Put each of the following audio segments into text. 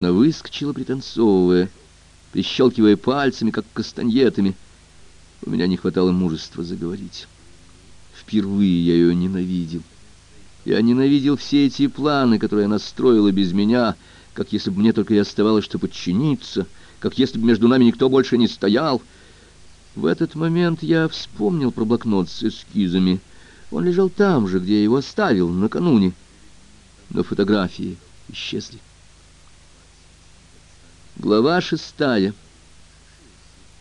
Она выскочила, пританцовывая, прищелкивая пальцами, как кастаньетами. У меня не хватало мужества заговорить. Впервые я ее ненавидел. Я ненавидел все эти планы, которые она строила без меня, как если бы мне только и оставалось, что подчиниться, как если бы между нами никто больше не стоял. В этот момент я вспомнил про блокнот с эскизами. Он лежал там же, где я его оставил, накануне. Но фотографии исчезли. Глава шестая.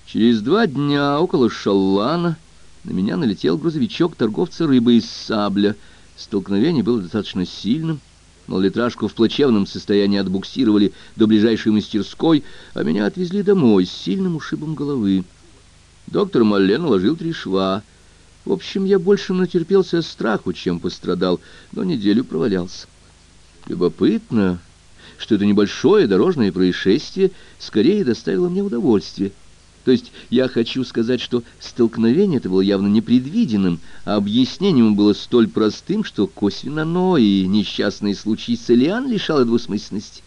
Через два дня около Шаллана на меня налетел грузовичок торговца рыбой из Сабля. Столкновение было достаточно сильным. Малолитражку в плачевном состоянии отбуксировали до ближайшей мастерской, а меня отвезли домой с сильным ушибом головы. Доктор Малле наложил три шва. В общем, я больше натерпелся страху, чем пострадал, но неделю провалялся. Любопытно, что это небольшое дорожное происшествие скорее доставило мне удовольствие. То есть я хочу сказать, что столкновение это было явно непредвиденным, а объяснением было столь простым, что косвенно оно и несчастный случай с Элиан лишало двусмысленности.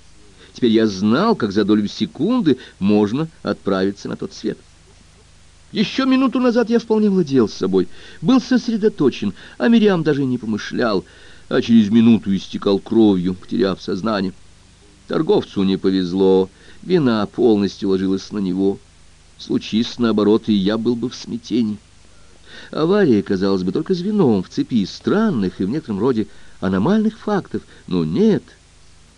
Теперь я знал, как за долю секунды можно отправиться на тот свет. Еще минуту назад я вполне владел собой, был сосредоточен, а Мириам даже не помышлял, а через минуту истекал кровью, потеряв сознание. Торговцу не повезло, вина полностью ложилась на него. Случись наоборот, и я был бы в смятении. Авария, казалось бы, только звеном в цепи странных и в некотором роде аномальных фактов, но нет.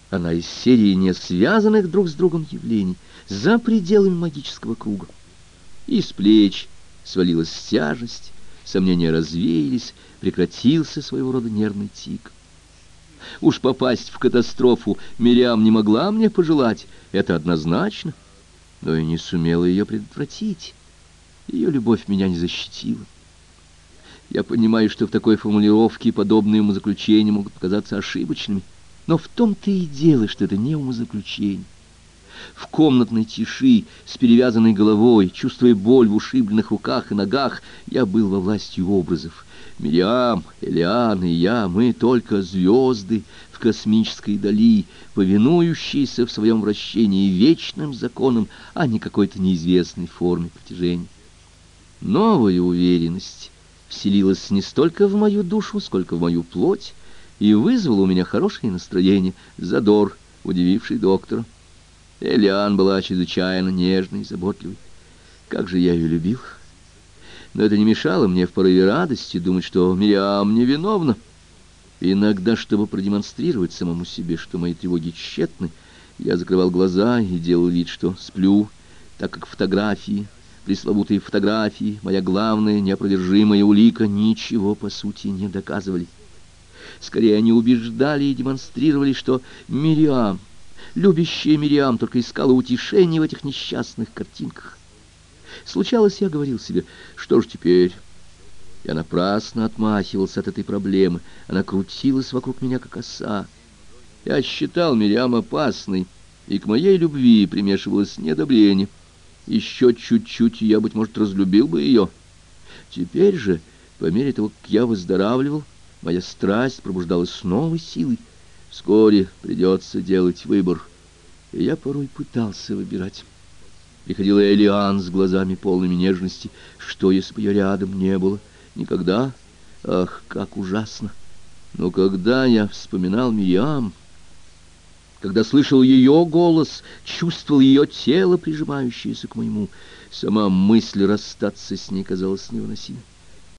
Она из серии не связанных друг с другом явлений, за пределами магического круга. И с плеч свалилась тяжесть, сомнения развеялись, прекратился своего рода нервный тик. Уж попасть в катастрофу Мириам не могла мне пожелать, это однозначно, но и не сумела ее предотвратить. Ее любовь меня не защитила. Я понимаю, что в такой формулировке подобные умозаключения могут показаться ошибочными, но в том-то и дело, что это не умозаключение. В комнатной тиши, с перевязанной головой, чувствуя боль в ушибленных руках и ногах, я был во власти образов — Мириам, Элиан и я, мы только звезды в космической дали, повинующиеся в своем вращении вечным законам, а не какой-то неизвестной форме притяжения. Новая уверенность вселилась не столько в мою душу, сколько в мою плоть, и вызвала у меня хорошее настроение, задор, удививший доктора. Элиан была чрезвычайно нежной и заботливой. Как же я ее любил! Но это не мешало мне в порыве радости думать, что Мириам невиновна. Иногда, чтобы продемонстрировать самому себе, что мои тревоги тщетны, я закрывал глаза и делал вид, что сплю, так как фотографии, пресловутые фотографии, моя главная неопровержимая улика, ничего по сути не доказывали. Скорее, они убеждали и демонстрировали, что Мириам, любящая Мириам, только искала утешения в этих несчастных картинках. Случалось, я говорил себе, что ж теперь? Я напрасно отмахивался от этой проблемы. Она крутилась вокруг меня, как оса. Я считал Мириам опасной, и к моей любви примешивалось недобрение. Еще чуть-чуть, я, быть может, разлюбил бы ее. Теперь же, по мере того, как я выздоравливал, моя страсть пробуждалась с новой силой. Вскоре придется делать выбор, и я порой пытался выбирать. Приходила Элиан с глазами полными нежности. Что, если бы ее рядом не было? Никогда? Ах, как ужасно! Но когда я вспоминал Миям, когда слышал ее голос, чувствовал ее тело, прижимающееся к моему, сама мысль расстаться с ней казалась невыносимой.